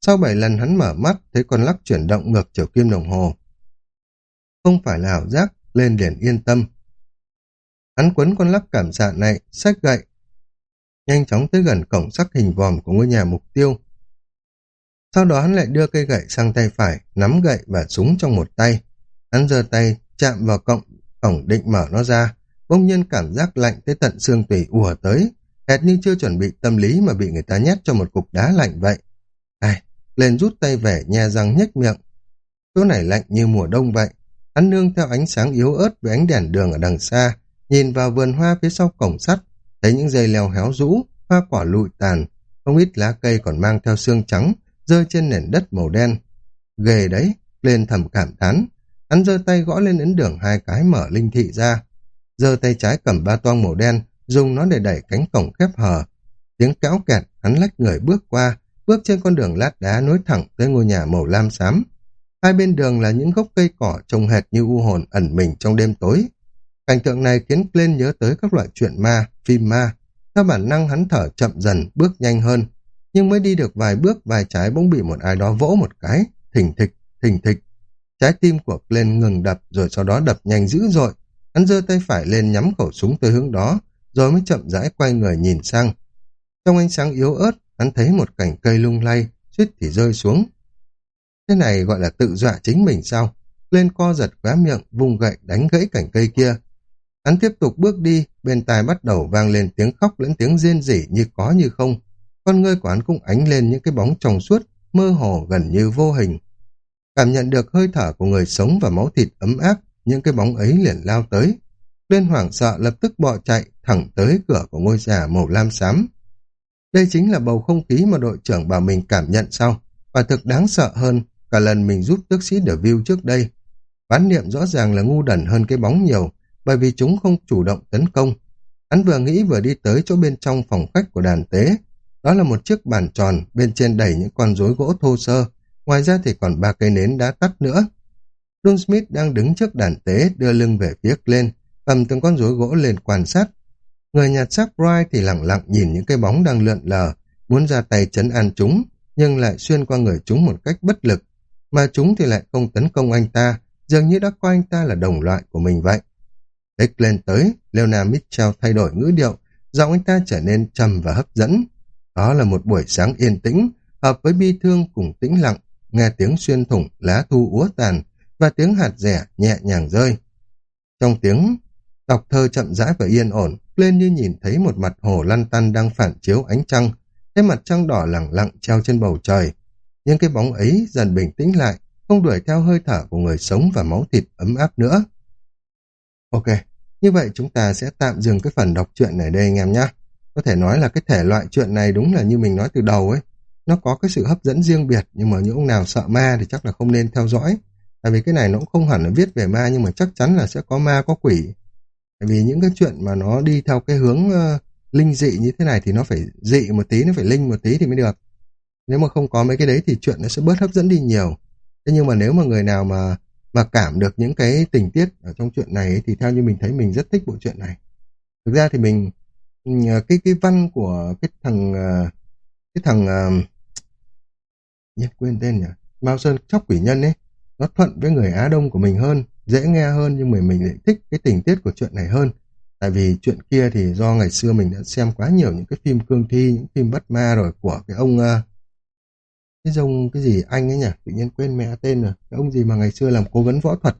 Sau bảy lần hắn mở mắt, thấy con lắc chuyển động ngược chiều kim đồng hồ. Không phải là ảo giác, lên liền yên tâm. Hắn quấn con lắc cảm xạ này, sách gậy. Nhanh chóng tới gần cổng sắc hình vòm của ngôi nhà mục tiêu, sau đó hắn lại đưa cây gậy sang tay phải, nắm gậy và súng trong một tay. Hắn giơ tay, chạm vào cổng, cổng định mở nó ra. Bỗng nhiên cảm giác lạnh tới tận xương tủy ùa tới, hệt như chưa chuẩn bị tâm lý mà bị người ta nhét cho một cục đá lạnh vậy. Ai, lên rút tay về, nhe răng nhếch miệng. Chỗ này lạnh như mùa đông vậy. Hắn nương theo ánh sáng yếu ớt với ánh đèn đường ở đằng xa, nhìn vào vườn hoa phía sau cổng sắt, thấy những dây leo héo rũ, hoa quả lụi tàn, không ít lá cây còn mang theo xương trắng, rơi trên nền đất màu đen. Ghê đấy, lên thầm cảm thán. Hắn giơ tay gõ lên ấn đường hai cái mở linh thị ra. giơ tay trái cầm ba toang màu đen, dùng nó để đẩy cánh cổng khép hờ. Tiếng kéo kẹt, hắn lách người bước qua, bước trên con đường lát đá nối thẳng tới ngôi nhà màu lam xám. Hai bên đường là những gốc cây cỏ trông hệt như u hồn ẩn mình trong đêm tối. Cảnh tượng này khiến Glenn nhớ tới các loại chuyện ma, phim ma. Theo bản năng hắn thở chậm dần, bước nhanh hơn, nhưng mới đi được vài bước vài trái bỗng bị một ai đó vỗ một cái, thỉnh thịch, thỉnh thịch. Trái tim của Glenn ngừng đập rồi sau đó đập nhanh dữ dội. Hắn giơ tay phải lên nhắm khẩu súng tới hướng đó, rồi mới chậm rãi quay người nhìn sang. Trong ánh sáng yếu ớt, hắn thấy một cành cây lung lay, suýt thì rơi xuống. Thế này gọi là tự dọa chính mình sao? Lên co giật khóe miệng, vùng gậy đánh gãy cành cây kia. Hắn tiếp tục bước đi, bên tai bắt đầu vang lên tiếng khóc lẫn tiếng rên rỉ như có như không con ngươi của hắn cũng ánh lên những cái bóng trong suốt, mơ hồ gần như vô hình. Cảm nhận được hơi thở của người sống và máu thịt ấm áp, những cái bóng ấy liền lao tới. Lên hoảng sợ lập tức bọ chạy thẳng tới cửa của ngôi nhà màu lam xám. Đây chính là bầu không khí mà đội trưởng bảo mình cảm nhận sau. Và thực đáng sợ hơn cả lần mình giúp tước sĩ The View trước đây. Bán niệm rõ ràng là ngu đần hơn cái bóng nhiều, bởi vì chúng không chủ động tấn công. Hắn vừa nghĩ vừa đi tới chỗ bên trong phòng khách của đàn tế. Đó là một chiếc bàn tròn, bên trên đầy những con rối gỗ thô sơ. Ngoài ra thì còn ba cây nến đã tắt nữa. Don Smith đang đứng trước đàn tế đưa lưng về phía lên, cầm từng con rối gỗ lên quan sát. Người nhặt xác Bright thì lặng lặng nhìn những cái bóng đang lượn lờ, muốn ra tay chấn an chúng, nhưng lại xuyên qua người chúng một cách bất lực. Mà chúng thì lại không tấn công anh ta, dường như đã coi anh ta là đồng loại của mình vậy. Thích lên tới, Leona Mitchell thay đổi ngữ điệu, giọng anh ta trở nên trầm và hấp dẫn. Đó là một buổi sáng yên tĩnh, hợp với bi thương cùng tĩnh lặng, nghe tiếng xuyên thủng, lá thu úa tàn, và tiếng hạt rẻ nhẹ nhàng rơi. Trong tiếng đọc thơ chậm rãi và yên ổn, lên như nhìn thấy một mặt hồ lăn tăn đang phản chiếu ánh trăng, cái mặt trăng đỏ lẳng lặng treo trên bầu trời. Nhưng cái bóng ấy dần bình tĩnh lại, không đuổi theo hơi thở của người sống và máu thịt ấm áp nữa. Ok, như vậy chúng ta sẽ tạm dừng cái phần đọc truyện này đây anh em nhé. Có thể nói là cái thể loại chuyện này đúng là như mình nói từ đầu ấy. Nó có cái sự hấp dẫn riêng biệt, nhưng mà những ông nào sợ ma thì chắc là không nên theo dõi. Tại vì cái này nó cũng không hẳn là viết về ma, nhưng mà chắc chắn là sẽ có ma, có quỷ. Tại vì những cái chuyện mà nó đi theo cái hướng uh, linh dị như thế này thì nó phải dị một tí, nó phải linh một tí thì mới được. Nếu mà không có mấy cái đấy thì chuyện nó sẽ bớt hấp dẫn đi nhiều. Thế nhưng mà nếu mà người nào mà mà cảm được những cái tình tiết ở trong chuyện này ấy, thì theo như mình thấy mình rất thích bộ chuyện này. Thực ra thì mình cái cái văn của cái thằng ờ, cái thằng uh, quên tên nhỉ? Mao Sơn chóc quỷ nhân ấy nó thuận với người Á Đông của mình hơn dễ nghe hơn nhưng mà mình lại thích cái tình tiết của chuyện này hơn. Tại vì chuyện kia thì do ngày xưa mình đã xem quá nhiều những cái phim cương thi những phim bắt ma rồi của cái ông ờ, cái dông cái gì anh ấy nhỉ? Tự nhiên quên mẹ tên rồi. Cái ông gì mà ngày xưa làm cố vấn võ thuật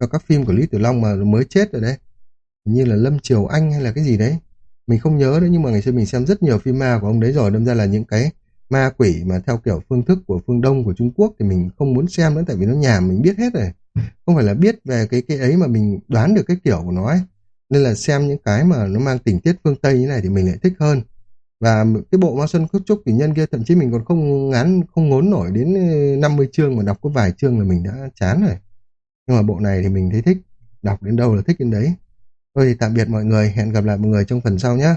cho các phim của Lý Tử Long mà mới chết rồi đấy. Như là Lâm Triều Anh hay là cái gì đấy mình không nhớ nữa, nhưng mà ngày xưa mình xem rất nhiều phim ma của ông đấy rồi. Đâm ra là những cái ma quỷ mà theo kiểu phương thức của phương Đông, của Trung Quốc thì mình không muốn xem nữa, tại vì nó nhàm mình biết hết rồi. Không phải là biết về cái cái ấy mà mình đoán được cái kiểu của nó ấy. Nên là xem những cái mà nó mang tình tiết phương Tây như này thì mình lại thích hơn. Và cái bộ Ma Xuân Cúc Trúc Kỷ Nhân kia, thậm chí mình còn không ngán, không ngốn nổi đến ờ, 50 chương mà đọc có vài chương là mình đã chán rồi. Nhưng mà bộ này thì mình thấy thích. Đọc đến đâu là thích đến đấy thôi thì tạm biệt mọi người. Hẹn gặp lại mọi người trong phần sau nhé.